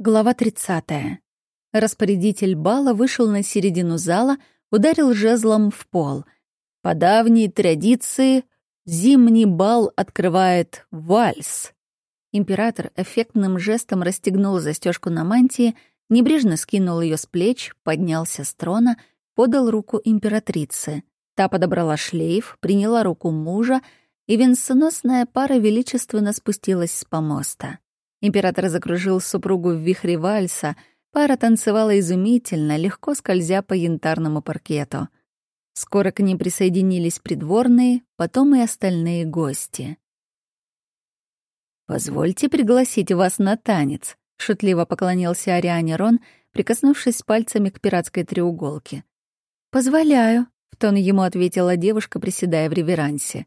Глава 30. Распорядитель бала вышел на середину зала, ударил жезлом в пол. По давней традиции зимний бал открывает вальс. Император эффектным жестом расстегнул застежку на мантии, небрежно скинул ее с плеч, поднялся с трона, подал руку императрице. Та подобрала шлейф, приняла руку мужа, и венценосная пара величественно спустилась с помоста. Император закружил супругу в вихре вальса. Пара танцевала изумительно, легко скользя по янтарному паркету. Скоро к ним присоединились придворные, потом и остальные гости. «Позвольте пригласить вас на танец», — шутливо поклонился Ариане Рон, прикоснувшись пальцами к пиратской треуголке. «Позволяю», — в тон ему ответила девушка, приседая в реверансе.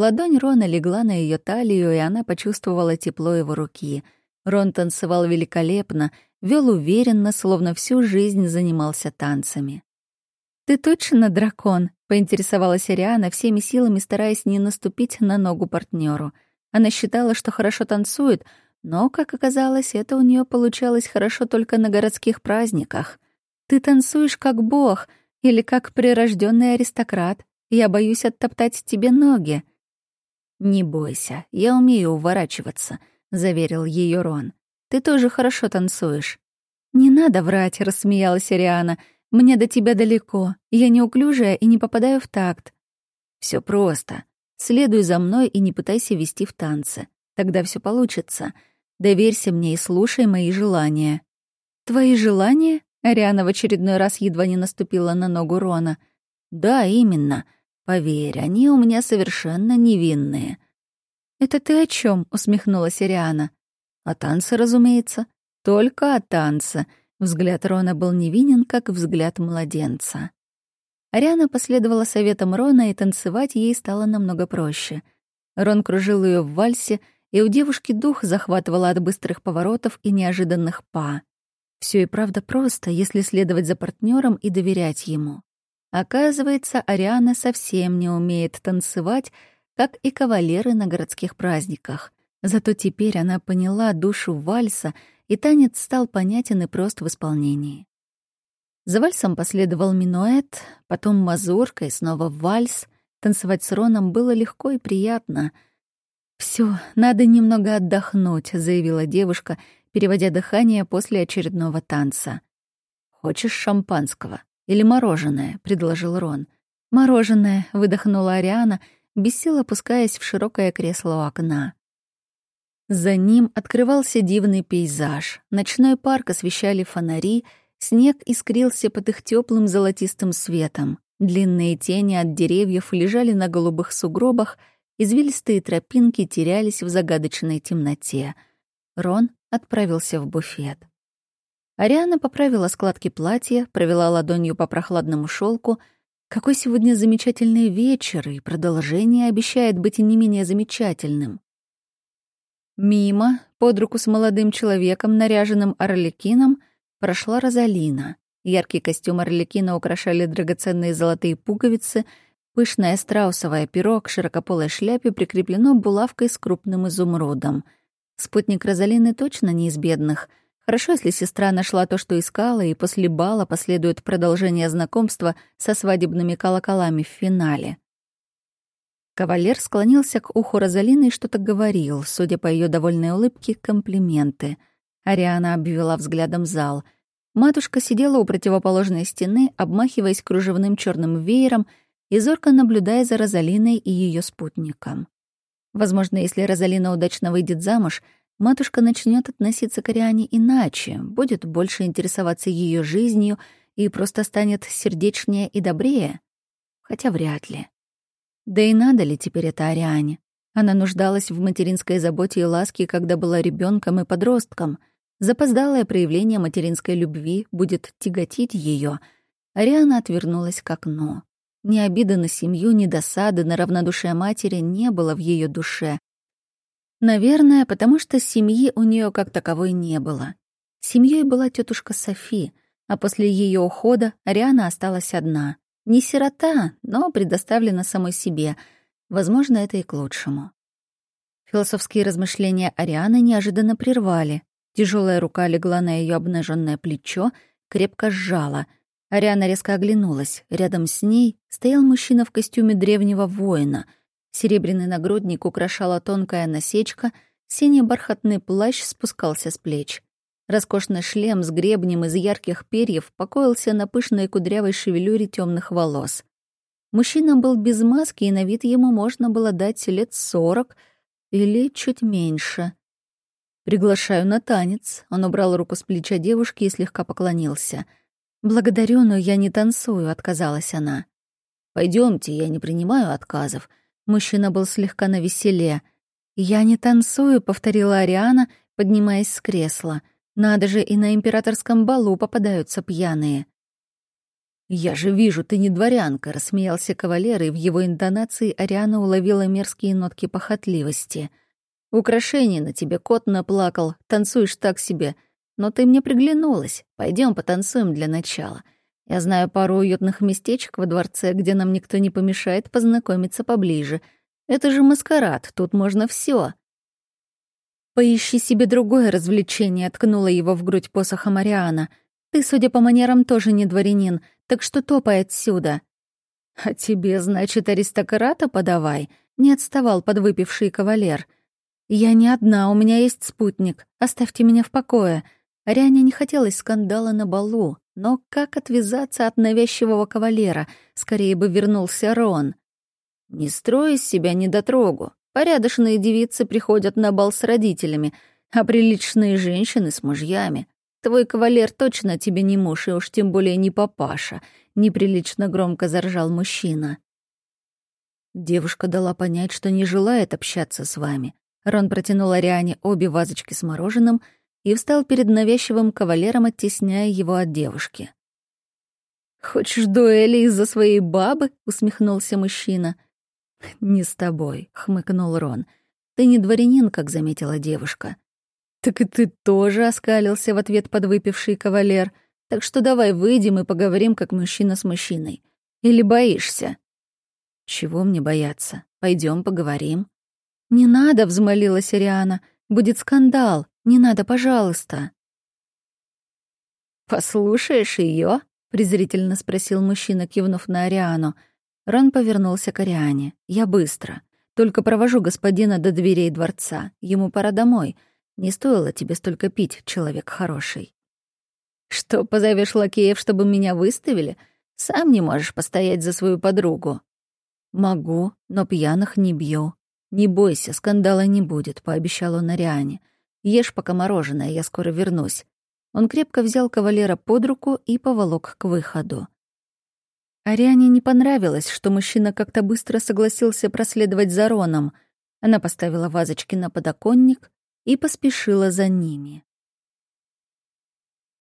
Ладонь Рона легла на ее талию, и она почувствовала тепло его руки. Рон танцевал великолепно, вел уверенно, словно всю жизнь занимался танцами. «Ты точно дракон?» — поинтересовалась Ариана, всеми силами стараясь не наступить на ногу партнеру. Она считала, что хорошо танцует, но, как оказалось, это у нее получалось хорошо только на городских праздниках. «Ты танцуешь как бог или как прирожденный аристократ. Я боюсь оттоптать тебе ноги», «Не бойся, я умею уворачиваться», — заверил ее Рон. «Ты тоже хорошо танцуешь». «Не надо врать», — рассмеялась Ариана. «Мне до тебя далеко. Я неуклюжая и не попадаю в такт». Все просто. Следуй за мной и не пытайся вести в танцы. Тогда все получится. Доверься мне и слушай мои желания». «Твои желания?» Ариана в очередной раз едва не наступила на ногу Рона. «Да, именно. Поверь, они у меня совершенно невинные. Это ты о чем? усмехнулась Ириана. О танце, разумеется. Только о танце. Взгляд Рона был невинен, как взгляд младенца. Ариана последовала советам Рона, и танцевать ей стало намного проще. Рон кружил ее в вальсе, и у девушки дух захватывало от быстрых поворотов и неожиданных па. Все и правда просто, если следовать за партнером и доверять ему. Оказывается, Ариана совсем не умеет танцевать, как и кавалеры на городских праздниках. Зато теперь она поняла душу вальса, и танец стал понятен и прост в исполнении. За вальсом последовал минуэт, потом мазурка и снова вальс. Танцевать с Роном было легко и приятно. Все, надо немного отдохнуть», — заявила девушка, переводя дыхание после очередного танца. «Хочешь шампанского?» «Или мороженое», — предложил Рон. «Мороженое», — выдохнула Ариана, без сил опускаясь в широкое кресло у окна. За ним открывался дивный пейзаж. Ночной парк освещали фонари, снег искрился под их теплым золотистым светом. Длинные тени от деревьев лежали на голубых сугробах, извилистые тропинки терялись в загадочной темноте. Рон отправился в буфет. Ариана поправила складки платья, провела ладонью по прохладному шелку. Какой сегодня замечательный вечер, и продолжение обещает быть не менее замечательным. Мимо, под руку с молодым человеком, наряженным орликином, прошла Розалина. Яркий костюм орликина украшали драгоценные золотые пуговицы, пышное страусовое перо к широкополой шляпе прикреплено булавкой с крупным изумрудом. Спутник Розалины точно не из бедных — Хорошо, если сестра нашла то, что искала, и после бала последует продолжение знакомства со свадебными колоколами в финале. Кавалер склонился к уху Розалины и что-то говорил, судя по ее довольной улыбке, комплименты. Ариана обвела взглядом зал. Матушка сидела у противоположной стены, обмахиваясь кружевным черным веером и зорко наблюдая за Розалиной и ее спутником. Возможно, если Розалина удачно выйдет замуж — матушка начнет относиться к Ариане иначе, будет больше интересоваться ее жизнью и просто станет сердечнее и добрее? Хотя вряд ли. Да и надо ли теперь это Ариане? Она нуждалась в материнской заботе и ласке, когда была ребенком и подростком. Запоздалое проявление материнской любви будет тяготить ее. Ариана отвернулась к окну. Ни обиды на семью, ни досады на равнодушие матери не было в ее душе. Наверное, потому что семьи у нее как таковой не было. Семьей была тетушка Софи, а после ее ухода Ариана осталась одна. Не сирота, но предоставлена самой себе. Возможно, это и к лучшему. Философские размышления Арианы неожиданно прервали. Тяжелая рука легла на ее обнаженное плечо, крепко сжала. Ариана резко оглянулась. Рядом с ней стоял мужчина в костюме древнего воина. Серебряный нагрудник украшала тонкая насечка, синий бархатный плащ спускался с плеч. Роскошный шлем с гребнем из ярких перьев покоился на пышной кудрявой шевелюре темных волос. Мужчина был без маски, и на вид ему можно было дать лет сорок или чуть меньше. «Приглашаю на танец». Он убрал руку с плеча девушки и слегка поклонился. «Благодарю, но я не танцую», — отказалась она. Пойдемте, я не принимаю отказов». Мужчина был слегка навеселе. «Я не танцую», — повторила Ариана, поднимаясь с кресла. «Надо же, и на императорском балу попадаются пьяные». «Я же вижу, ты не дворянка», — рассмеялся кавалер, и в его интонации Ариана уловила мерзкие нотки похотливости. Украшение на тебе кот наплакал, танцуешь так себе. Но ты мне приглянулась. Пойдем потанцуем для начала. Я знаю пару уютных местечек во дворце, где нам никто не помешает познакомиться поближе. Это же маскарад, тут можно все. «Поищи себе другое развлечение», — ткнула его в грудь посоха Мариана. «Ты, судя по манерам, тоже не дворянин, так что топай отсюда». «А тебе, значит, аристократа подавай», — не отставал подвыпивший кавалер — «Я не одна, у меня есть спутник. Оставьте меня в покое». Ариане не хотелось скандала на балу, но как отвязаться от навязчивого кавалера? Скорее бы вернулся Рон. «Не строй из себя недотрогу. Порядочные девицы приходят на бал с родителями, а приличные женщины с мужьями. Твой кавалер точно тебе не муж, и уж тем более не папаша», — неприлично громко заржал мужчина. Девушка дала понять, что не желает общаться с вами. Рон протянул Ариане обе вазочки с мороженым и встал перед навязчивым кавалером, оттесняя его от девушки. «Хочешь дуэли из-за своей бабы?» — усмехнулся мужчина. «Не с тобой», — хмыкнул Рон. «Ты не дворянин, как заметила девушка». «Так и ты тоже оскалился в ответ подвыпивший кавалер. Так что давай выйдем и поговорим, как мужчина с мужчиной. Или боишься?» «Чего мне бояться? Пойдем поговорим». «Не надо», — взмолилась Ариана. «Будет скандал. Не надо, пожалуйста». «Послушаешь ее? презрительно спросил мужчина, кивнув на Ариану. Ран повернулся к Ариане. «Я быстро. Только провожу господина до дверей дворца. Ему пора домой. Не стоило тебе столько пить, человек хороший». «Что, позовешь лакеев, чтобы меня выставили? Сам не можешь постоять за свою подругу». «Могу, но пьяных не бью», «Не бойся, скандала не будет», — пообещал он Ариане. «Ешь пока мороженое, я скоро вернусь». Он крепко взял кавалера под руку и поволок к выходу. Ариане не понравилось, что мужчина как-то быстро согласился проследовать за Роном. Она поставила вазочки на подоконник и поспешила за ними.